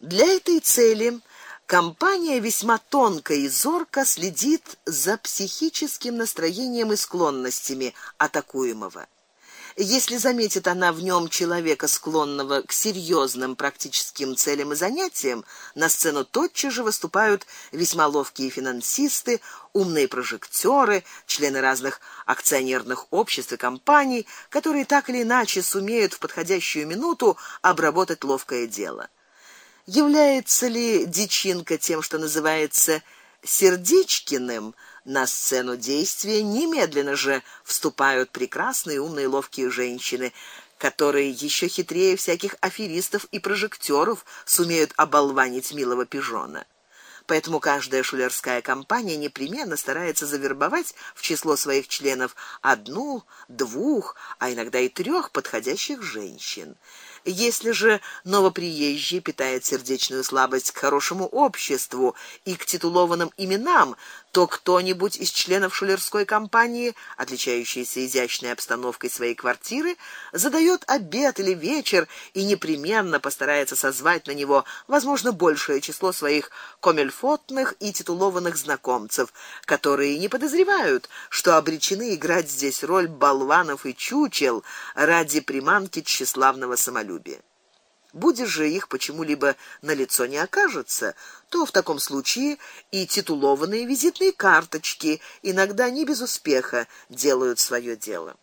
Для этой цели компания весьма тонко и зорко следит за психическим настроением и склонностями атакуемого. Если заметит она в нем человека, склонного к серьезным практическим целям и занятиям, на сцену тотчас же выступают весьма ловкие финансисты, умные прожектёры, члены разных акционерных обществ и компаний, которые так или иначе сумеют в подходящую минуту обработать ловкое дело. Является ли дичинка тем, что называется Сердечкиным, на сцену действия немедленно же вступают прекрасные, умные, ловкие женщины, которые еще хитрее всяких аферистов и прожектёров сумеют оболванить милого пижона. Поэтому каждая шулерская компания непременно старается завербовать в число своих членов одну, двух, а иногда и трех подходящих женщин. Если же новоприезжий питает сердечную слабость к хорошему обществу и к титулованным именам, то кто-нибудь из членов шулерской компании, отличающийся изящной обстановкой своей квартиры, задаёт обед или вечер и непременно постарается созвать на него, возможно, большее число своих комельфотных и титулованных знакомцев, которые не подозревают, что обречены играть здесь роль болванов и чучел ради приманки тщеславного самолюбия. Будет же их почему-либо на лицо не окажется, то в таком случае и титулованные визитные карточки иногда не без успеха делают своё дело.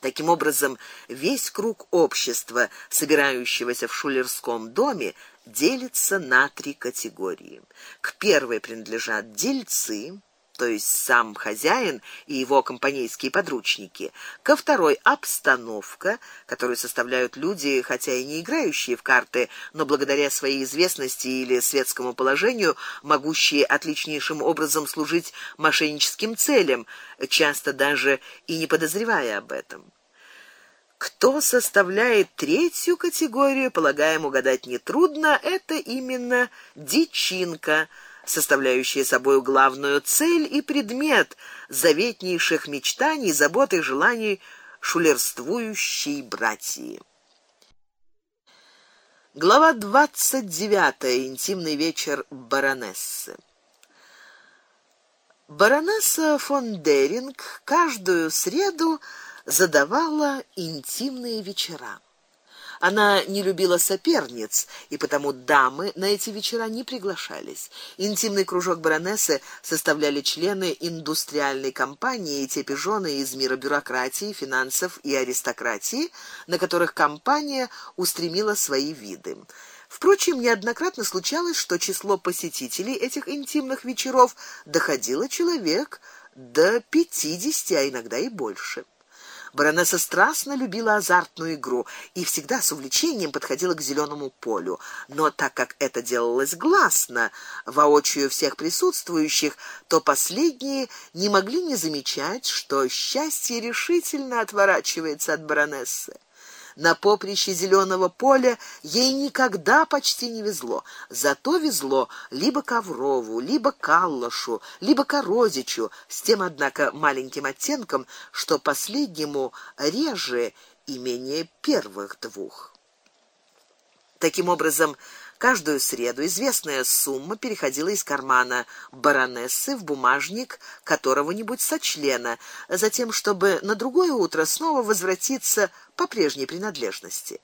Таким образом, весь круг общества, собирающегося в шулерском доме, делится на три категории. К первой принадлежат дельцы, то есть сам хозяин и его компанейские подручники. Ко второй обстановка, которую составляют люди, хотя и не играющие в карты, но благодаря своей известности или светскому положению, могущие отличнейшим образом служить мошенническим целям, часто даже и не подозревая об этом. Кто составляет третью категорию, полагаем, угадать не трудно, это именно дичинка составляющие собой главную цель и предмет заветнейших мечтаний, забот и желаний шулерствующей братьи. Глава 29. Интимный вечер баронессы. Баронесса фон Деринг каждую среду задавала интимные вечера. Она не любила соперниц, и потому дамы на эти вечера не приглашались. Интимный кружок баронессы составляли члены индустриальной компании и те пижоны из мира бюрократии, финансов и аристократии, на которых компания устремила свои виды. Впрочем, неоднократно случалось, что число посетителей этих интимных вечеров доходило человек до пятидесяти, а иногда и больше. Баронесса страстно любила азартную игру и всегда с увлечением подходила к зеленому полю. Но так как это делалось гласно, воочию всех присутствующих, то последние не могли не замечать, что счастье решительно отворачивается от баронессы. На поприще зеленого поля ей никогда почти не везло, зато везло либо Коврову, либо Каллашу, либо Корозичу, с тем однако маленьким оттенком, что последнему реже и менее первых двух. Таким образом, Каждую среду известная сумма переходила из кармана баронессы в бумажник которого-нибудь сочлена, затем чтобы на другое утро снова возвратиться по прежней принадлежности.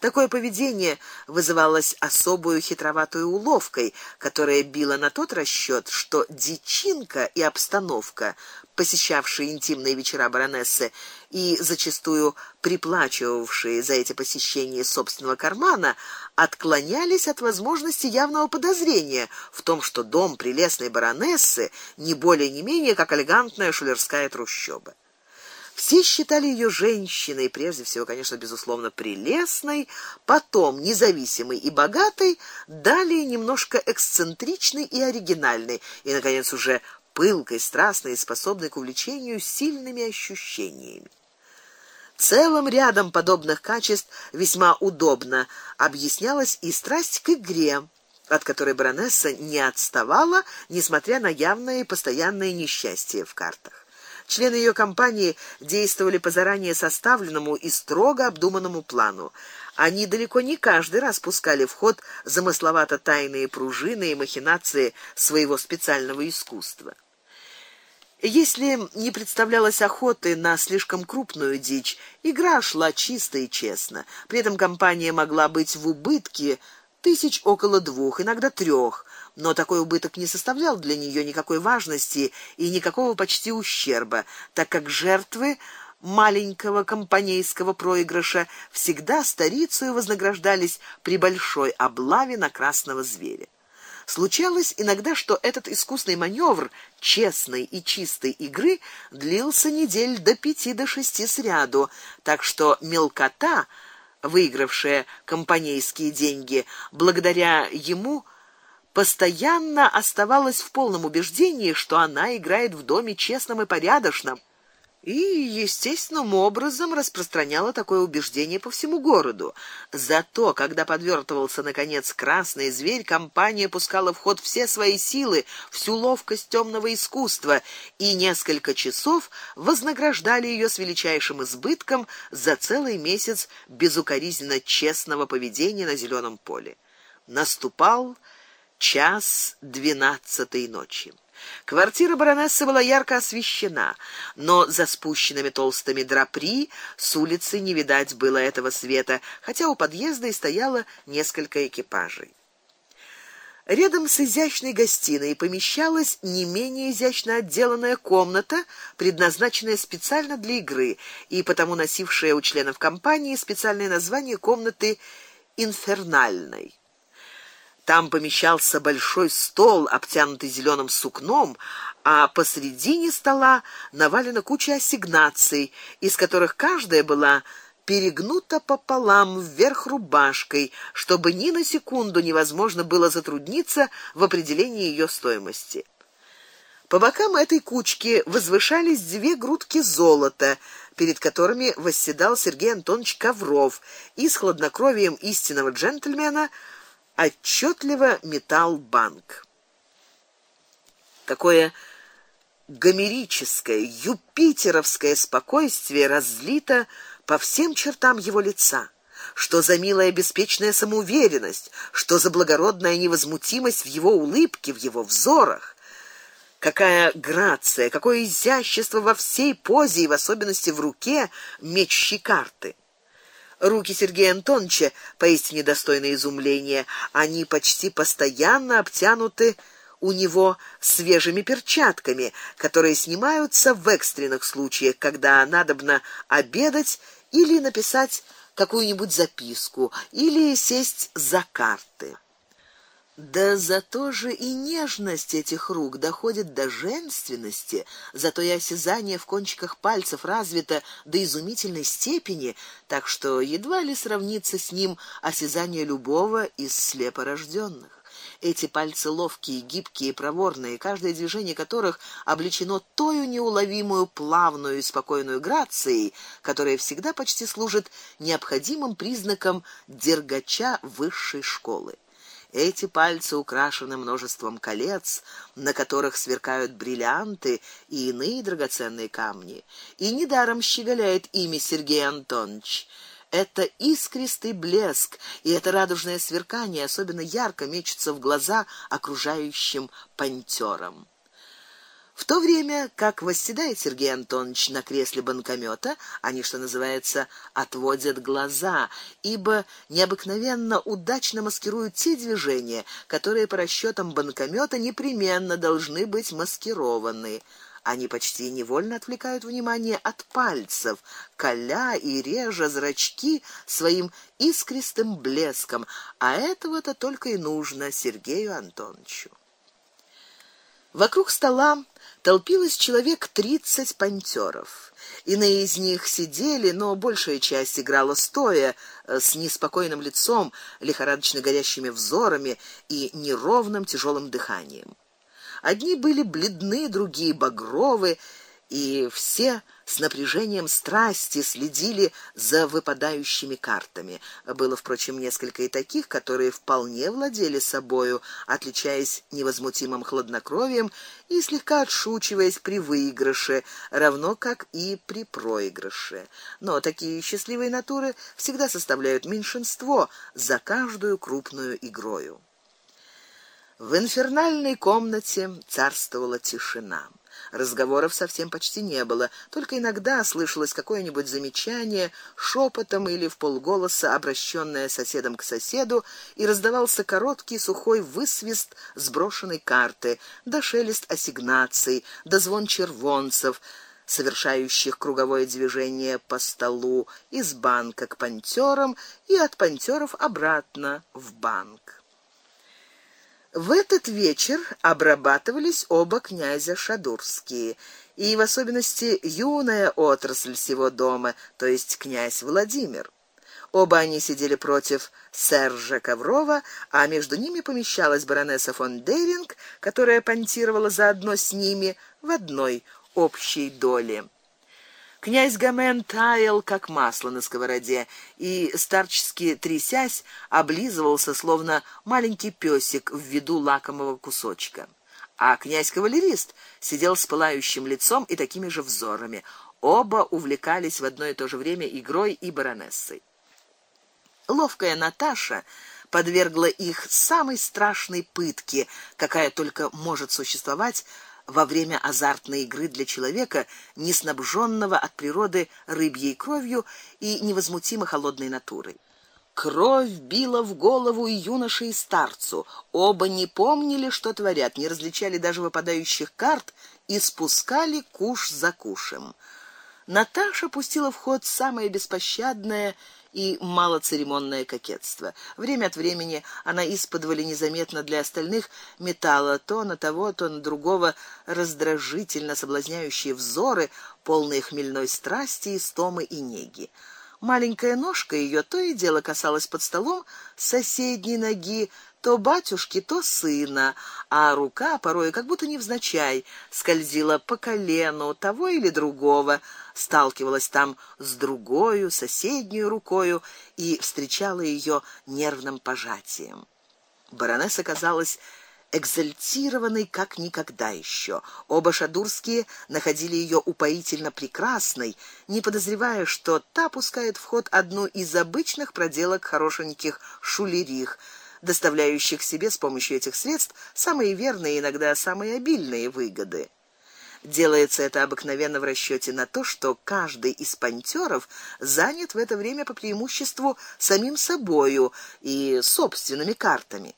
Такое поведение вызывалось особую хитроватой уловкой, которая била на тот расчёт, что дичинка и обстановка, посещавшие интимные вечера баронессы и зачастую приплачивавшие за эти посещения собственного кармана, отклонялись от возможности явного подозрения в том, что дом прелестной баронессы не более не менее как элегантная шулерская трущоба. Все считали ее женщиной, прежде всего, конечно, безусловно, прелестной, потом независимой и богатой, далее немножко эксцентричной и оригинальной, и наконец уже пылкой, страстной и способной к увлечению сильными ощущениями. Целым рядом подобных качеств весьма удобно объяснялась и страсть к игре, от которой баронесса не отставала, несмотря на явное и постоянное несчастье в картах. Члены ее компании действовали по заранее составленному и строго обдуманному плану. Они далеко не каждый раз пускали в ход замысловато тайные пружины и махинации своего специального искусства. Если не представлялось охоты на слишком крупную дичь, игра шла чисто и честно. При этом компания могла быть в убытке тысяч около двух, иногда трех, но такой убыток не составлял для нее никакой важности и никакого почти ущерба, так как жертвы маленького компанейского проигрыша всегда старицей вознаграждались при большой облаве на красного зверя. Случалось иногда, что этот искусный маневр честной и чистой игры длился недель до пяти до шести сряду, так что мелкота, выигравшая компанейские деньги, благодаря ему постоянно оставалась в полном убеждении, что она играет в доме честным и порядочным и естественным образом распространяла такое убеждение по всему городу. Зато, когда подвертывался наконец красный зверь, компания пускала в ход все свои силы, всю ловкость темного искусства, и несколько часов вознаграждали ее с величайшим избытком за целый месяц безукоризненно честного поведения на зеленом поле. Наступал час двенадцатой ночи. Квартира баронессы была ярко освещена, но за спущенными толстыми драпри с улицы не видать было этого света, хотя у подъезда и стояло несколько экипажей. Рядом с изящной гостиной помещалась не менее изящно отделанная комната, предназначенная специально для игры и потому носившая у членов компании специальное название комнаты инфернальной. Там помещался большой стол, обтянутый зеленым сукном, а посредине стола навалена куча ассигнаций, из которых каждая была перегнута пополам вверх рубашкой, чтобы ни на секунду невозможно было затрудниться в определении ее стоимости. По бокам этой кучки возвышались две грудки золота, перед которыми восседал Сергей Антонович Ковров и с хладнокровием истинного джентльмена отчетливо метал банк. Какое гомерическое, юпитеровское спокойствие разлито по всем чертам его лица. Что за милая беспечная самоуверенность, что за благородная невозмутимость в его улыбке, в его взорах. Какая грация, какое изящество во всей позе и в особенности в руке мечущей карты. Руки Сергея Антоновича поистине достойны изумления. Они почти постоянно обтянуты у него свежими перчатками, которые снимаются в экстренных случаях, когда надобно обедать или написать какую-нибудь записку, или сесть за карты. Да зато же и нежность этих рук доходит до женственности, зато и осязание в кончиках пальцев развито до изумительной степени, так что едва ли сравнится с ним осязание любого из слепорожденных. Эти пальцы ловкие, гибкие, проворные, каждое движение которых облечено тою неуловимую, плавную и спокойную грацией, которая всегда почти служит необходимым признаком дергача высшей школы. Эти пальцы украшены множеством колец, на которых сверкают бриллианты и иные драгоценные камни. И недаром щеголяет ими Сергей Антонович. Это искристый блеск, и это радужное сверкание особенно ярко мечется в глаза окружающим пантёрам. В то время, как восседает Сергей Антонович на кресле банкомета, они, что называется, отводят глаза, ибо необыкновенно удачно маскируют те движения, которые по расчетам банкомета непременно должны быть маскированы. Они почти невольно отвлекают внимание от пальцев, коля и режа зрачки своим искристым блеском, а этого-то только и нужно Сергею Антоновичу. Вокруг стола толпилось человек тридцать пантёров. Иные из них сидели, но большая часть играла стоя, э, с неспокойным лицом, лихорадочно горящими взорами и неровным тяжелым дыханием. Одни были бледны, другие багровы, и все с напряжением страсти следили за выпадающими картами. Было, впрочем, несколько и таких, которые вполне владели собою, отличаясь невозмутимым хладнокровием и слегка отшучиваясь при выигрыше, равно как и при проигрыше. Но такие счастливые натуры всегда составляют меньшинство за каждую крупную игрою. В инфернальной комнате царствовала тишина. Разговоров совсем почти не было, только иногда слышалось какое-нибудь замечание шепотом или в полголоса, обращенное соседом к соседу, и раздавался короткий сухой высвист сброшенной карты, да шелест ассигнаций, да звон червонцев, совершающих круговое движение по столу из банка к пантёрам и от пантёров обратно в банк. В этот вечер обрабатывались оба князя Шадурские, и в особенности юная отрасль всего дома, то есть князь Владимир. Оба они сидели против Сержа Коврова, а между ними помещалась баронесса фон Дейринг, которая понтировала заодно с ними в одной общей доле. Князь Гамен таял как масло на сковороде и старчески трясясь облизывался словно маленький пёсик в виду лакомого кусочка. А князь кавалерист сидел с пылающим лицом и такими же взорами. Оба увлекались в одно и то же время игрой и баронессой. Ловкая Наташа подвергла их самой страшной пытке, какая только может существовать во время азартной игры для человека, не снабженного от природы рыбьей кровью и невозмутимо холодной натурой. Кровь била в голову и юноше, и старцу. Оба не помнили, что творят, не различали даже выпадающих карт и спускали куш за кушем. Наташа пустила в ход самое беспощадное и малоцеремонное кокетство. Время от времени она исподволи незаметно для остальных метала то на того, то на другого раздражительно соблазняющие взоры, полные хмельной страсти, и стомы и неги. Маленькая ножка ее то и дело касалась под столом соседней ноги, то батюшки, то сына, а рука порой как будто невзначай скользила по колену того или другого, сталкивалась там с другой, соседней рукой и встречала ее нервным пожатием. Баронесса казалась экзальтированной как никогда еще. Оба шадурские находили ее упоительно прекрасной, не подозревая, что та пускает в ход одну из обычных проделок хорошеньких шулерих доставляющих себе с помощью этих средств самые верные и иногда самые обильные выгоды. Делается это обыкновенно в расчёте на то, что каждый из пантёров занят в это время по преимуществу самим собою и собственными картами.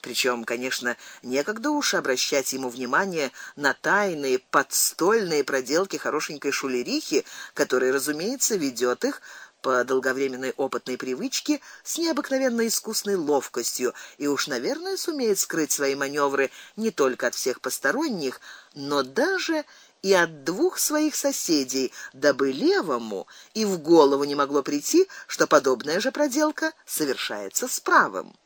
Причём, конечно, некогда уж обращать ему внимание на тайные подстольные проделки хорошенькой шулерихи, которая, разумеется, ведёт их по долговременной опытной привычке с необыкновенно искусной ловкостью и уж, наверное, сумеет скрыть свои маневры не только от всех посторонних, но даже и от двух своих соседей, дабы левому и в голову не могло прийти, что подобная же проделка совершается с правым.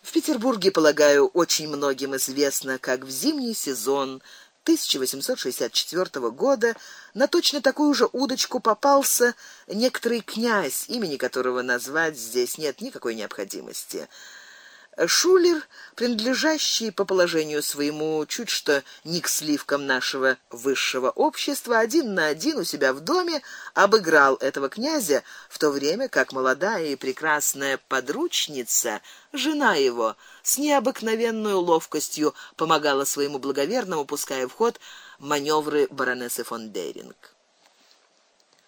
В Петербурге, полагаю, очень многим известно, как в зимний сезон 1864 года на точно такую же удочку попался некоторый князь, имени которого назвать здесь нет никакой необходимости. Шулер, принадлежащий по положению своему чуть что не к сливкам нашего высшего общества, один на один у себя в доме обыграл этого князя, в то время как молодая и прекрасная подручница, жена его, с необыкновенной ловкостью помогала своему благоверному, пуская в ход маневры баронессы фон Дейринг.